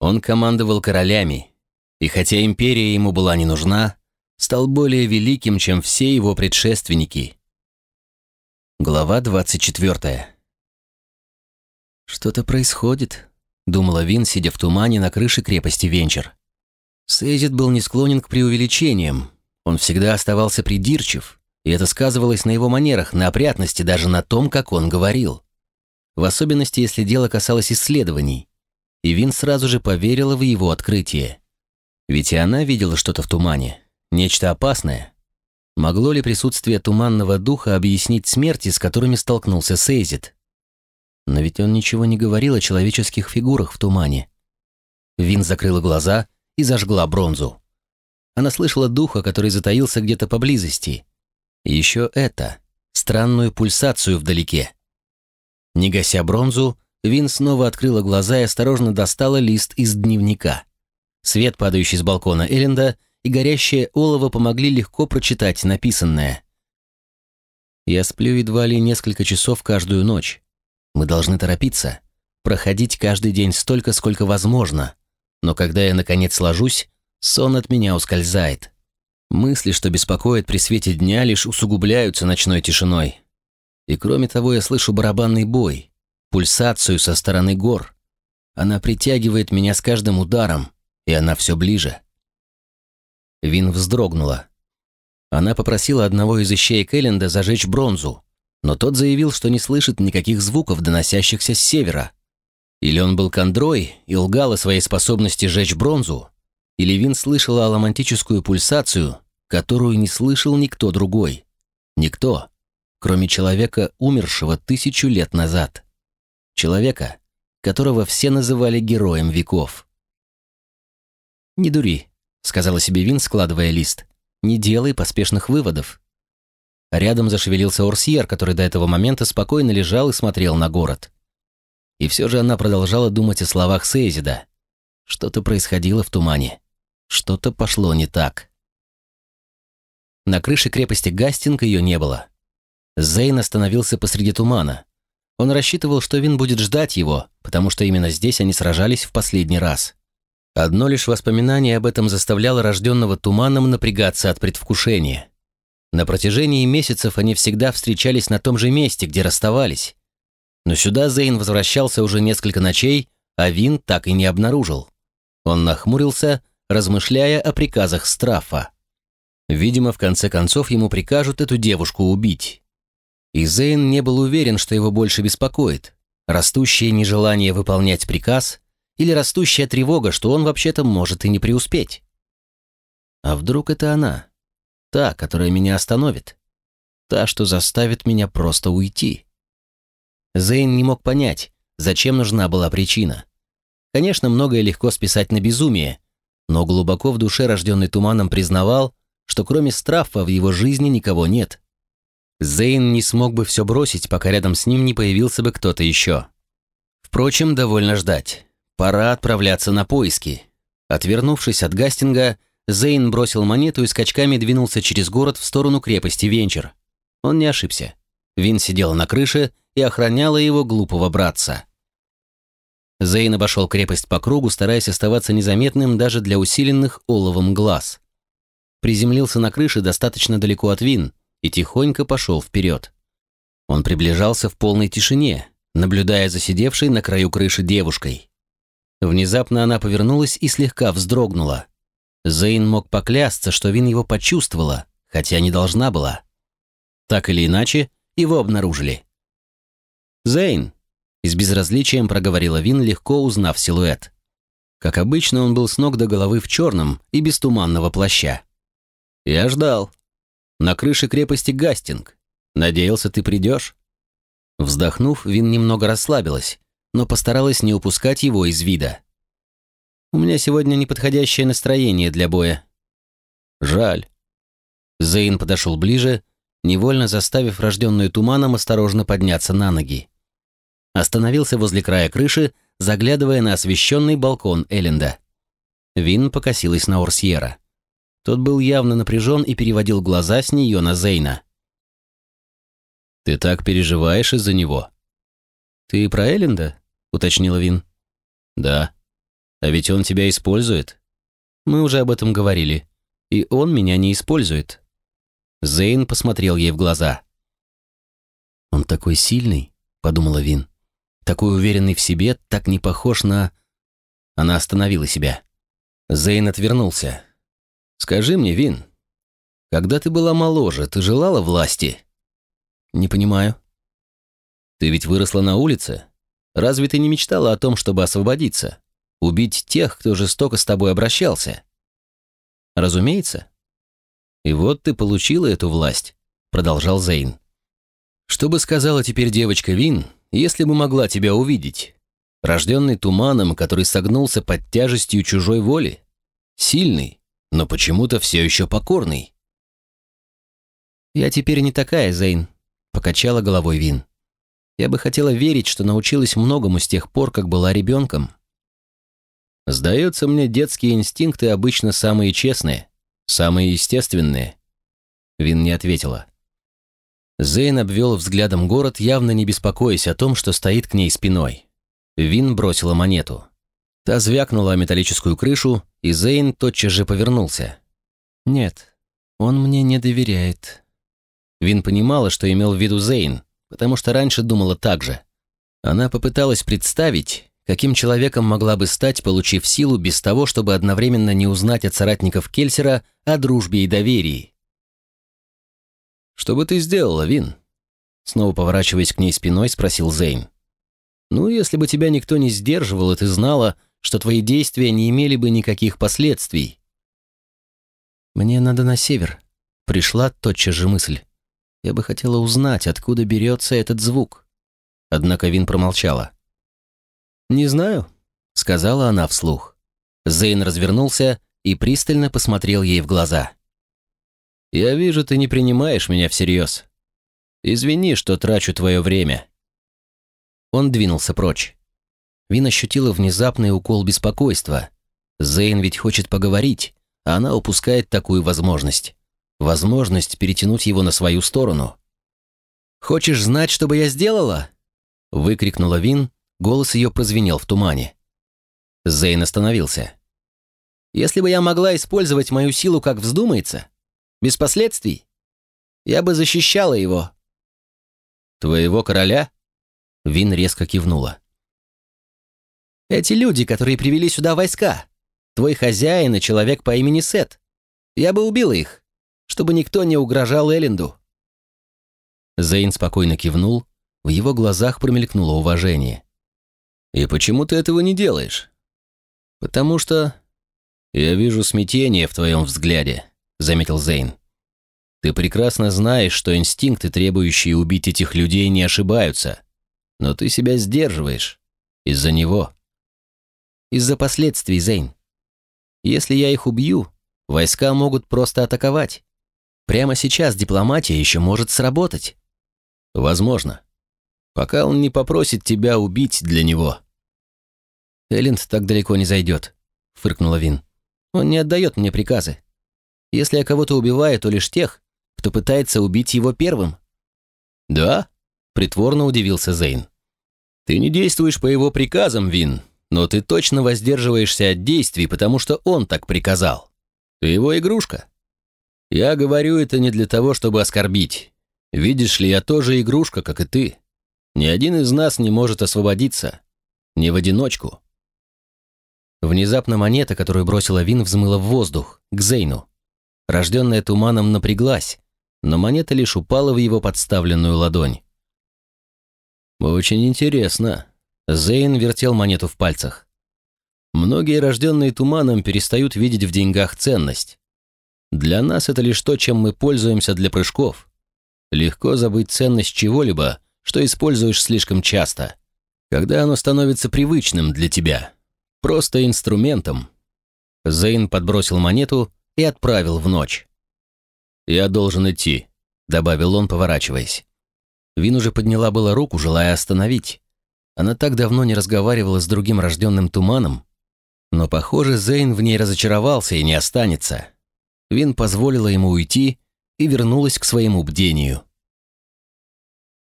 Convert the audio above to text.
Он командовал королями, и хотя империя ему была не нужна, стал более великим, чем все его предшественники. Глава 24. «Что-то происходит», — думала Вин, сидя в тумане на крыше крепости Венчер. Сейзит был не склонен к преувеличениям. Он всегда оставался придирчив, и это сказывалось на его манерах, на опрятности, даже на том, как он говорил. В особенности, если дело касалось исследований. И Вин сразу же поверила в его открытие. Ведь и она видела что-то в тумане, нечто опасное. Могло ли присутствие туманного духа объяснить смерти, с которыми столкнулся Сейзит? Но ведь он ничего не говорил о человеческих фигурах в тумане. Вин закрыла глаза и зажгла бронзу. Она слышала духа, который затаился где-то поблизости. И еще это, странную пульсацию вдалеке. Не гася бронзу, Вин снова открыла глаза и осторожно достала лист из дневника. Свет, падающий с балкона Элленда, и горящее олово помогли легко прочитать написанное. «Я сплю едва ли несколько часов каждую ночь. Мы должны торопиться, проходить каждый день столько, сколько возможно. Но когда я, наконец, ложусь, сон от меня ускользает. Мысли, что беспокоят при свете дня, лишь усугубляются ночной тишиной. И кроме того, я слышу барабанный бой, пульсацию со стороны гор. Она притягивает меня с каждым ударом, и она все ближе. Вин вздрогнула. Она попросила одного из ищеек Элленда зажечь бронзу, но тот заявил, что не слышит никаких звуков, доносящихся с севера. Или он был кондрой и лгал о своей способности жечь бронзу, или Вин слышала аламантическую пульсацию, которую не слышал никто другой. Никто, кроме человека, умершего тысячу лет назад. Человека, которого все называли героем веков. «Не дури», — сказала себе Вин, складывая лист. «Не делай поспешных выводов». Рядом зашевелился Орсьер, который до этого момента спокойно лежал и смотрел на город. И все же она продолжала думать о словах Сейзида. Что-то происходило в тумане. Что-то пошло не так. На крыше крепости Гастинг ее не было. Зейн остановился посреди тумана. Он рассчитывал, что Вин будет ждать его, потому что именно здесь они сражались в последний раз. Одно лишь воспоминание об этом заставляло рожденного туманом напрягаться от предвкушения. На протяжении месяцев они всегда встречались на том же месте, где расставались. Но сюда Зейн возвращался уже несколько ночей, а Вин так и не обнаружил. Он нахмурился, размышляя о приказах Страфа. Видимо, в конце концов ему прикажут эту девушку убить. И Зейн не был уверен, что его больше беспокоит. Растущее нежелание выполнять приказ или растущая тревога, что он вообще-то может и не преуспеть. А вдруг это она? Та, которая меня остановит? Та, что заставит меня просто уйти? Зейн не мог понять, зачем нужна была причина. Конечно, многое легко списать на безумие, но глубоко в душе рожденный туманом признавал, что кроме Страфа в его жизни никого нет. Зейн не смог бы все бросить, пока рядом с ним не появился бы кто-то еще. Впрочем, довольно ждать. Пора отправляться на поиски. Отвернувшись от Гастинга, Зейн бросил монету и скачками двинулся через город в сторону крепости Венчер. Он не ошибся. Вин сидела на крыше и охраняла его глупого братца. Зейн обошел крепость по кругу, стараясь оставаться незаметным даже для усиленных оловом глаз. Приземлился на крыше достаточно далеко от Вин и тихонько пошел вперед. Он приближался в полной тишине, наблюдая за сидевшей на краю крыши девушкой. Внезапно она повернулась и слегка вздрогнула. Зейн мог поклясться, что Вин его почувствовала, хотя не должна была. Так или иначе, его обнаружили. «Зейн!» — с безразличием проговорила Вин, легко узнав силуэт. Как обычно, он был с ног до головы в черном и без туманного плаща. «Я ждал. На крыше крепости Гастинг. Надеялся, ты придешь?» Вздохнув, Вин немного расслабилась но постаралась не упускать его из вида. «У меня сегодня неподходящее настроение для боя». «Жаль». Зейн подошел ближе, невольно заставив рожденную туманом осторожно подняться на ноги. Остановился возле края крыши, заглядывая на освещенный балкон Элленда. Вин покосилась на Орсьера. Тот был явно напряжен и переводил глаза с нее на Зейна. «Ты так переживаешь из-за него?» «Ты про Элленда?» — уточнила Вин. «Да». А ведь он тебя использует. Мы уже об этом говорили. И он меня не использует. Зейн посмотрел ей в глаза. «Он такой сильный», — подумала Вин. «Такой уверенный в себе, так не похож на...» Она остановила себя. Зейн отвернулся. «Скажи мне, Вин, когда ты была моложе, ты желала власти?» «Не понимаю». «Ты ведь выросла на улице. Разве ты не мечтала о том, чтобы освободиться? Убить тех, кто жестоко с тобой обращался?» «Разумеется». «И вот ты получила эту власть», — продолжал Зейн. «Что бы сказала теперь девочка Вин, если бы могла тебя увидеть? Рожденный туманом, который согнулся под тяжестью чужой воли? Сильный, но почему-то все еще покорный?» «Я теперь не такая, Зейн», — покачала головой Вин. «Я бы хотела верить, что научилась многому с тех пор, как была ребенком». «Сдается мне, детские инстинкты обычно самые честные, самые естественные». Вин не ответила. Зейн обвел взглядом город, явно не беспокоясь о том, что стоит к ней спиной. Вин бросила монету. Та звякнула о металлическую крышу, и Зейн тотчас же повернулся. «Нет, он мне не доверяет», Вин понимала, что имел в виду Зейн, потому что раньше думала так же. Она попыталась представить, каким человеком могла бы стать, получив силу без того, чтобы одновременно не узнать от соратников Кельсера о дружбе и доверии. «Что бы ты сделала, Вин?» Снова поворачиваясь к ней спиной, спросил Зейн. «Ну, если бы тебя никто не сдерживал, и ты знала, что твои действия не имели бы никаких последствий». «Мне надо на север», — пришла тотчас же мысль. Я бы хотела узнать, откуда берется этот звук. Однако Вин промолчала. «Не знаю», — сказала она вслух. Зейн развернулся и пристально посмотрел ей в глаза. «Я вижу, ты не принимаешь меня всерьез. Извини, что трачу твое время». Он двинулся прочь. Вин ощутила внезапный укол беспокойства. Зейн ведь хочет поговорить, а она упускает такую возможность возможность перетянуть его на свою сторону. «Хочешь знать, что бы я сделала?» — выкрикнула Вин, голос ее прозвенел в тумане. Зейн остановился. «Если бы я могла использовать мою силу, как вздумается, без последствий, я бы защищала его». «Твоего короля?» Вин резко кивнула. «Эти люди, которые привели сюда войска, твой хозяин и человек по имени Сет, я бы убила их чтобы никто не угрожал Элленду». Зейн спокойно кивнул, в его глазах промелькнуло уважение. «И почему ты этого не делаешь?» «Потому что...» «Я вижу смятение в твоем взгляде», — заметил Зейн. «Ты прекрасно знаешь, что инстинкты, требующие убить этих людей, не ошибаются. Но ты себя сдерживаешь. Из-за него». «Из-за последствий, Зейн. Если я их убью, войска могут просто атаковать. Прямо сейчас дипломатия еще может сработать. Возможно. Пока он не попросит тебя убить для него. Элленд так далеко не зайдет, фыркнула Вин. Он не отдает мне приказы. Если я кого-то убиваю, то лишь тех, кто пытается убить его первым. Да? Притворно удивился Зейн. Ты не действуешь по его приказам, Вин, но ты точно воздерживаешься от действий, потому что он так приказал. Ты его игрушка. Я говорю это не для того, чтобы оскорбить. Видишь ли, я тоже игрушка, как и ты. Ни один из нас не может освободиться. Не в одиночку. Внезапно монета, которую бросила Вин, взмыла в воздух, к Зейну. Рожденная туманом напряглась, но монета лишь упала в его подставленную ладонь. «Очень интересно». Зейн вертел монету в пальцах. «Многие, рожденные туманом, перестают видеть в деньгах ценность. Для нас это лишь то, чем мы пользуемся для прыжков. Легко забыть ценность чего-либо, что используешь слишком часто, когда оно становится привычным для тебя, просто инструментом. Зейн подбросил монету и отправил в ночь. «Я должен идти», — добавил он, поворачиваясь. Вин уже подняла было руку, желая остановить. Она так давно не разговаривала с другим рожденным туманом, но, похоже, Зейн в ней разочаровался и не останется. Вин позволила ему уйти и вернулась к своему бдению.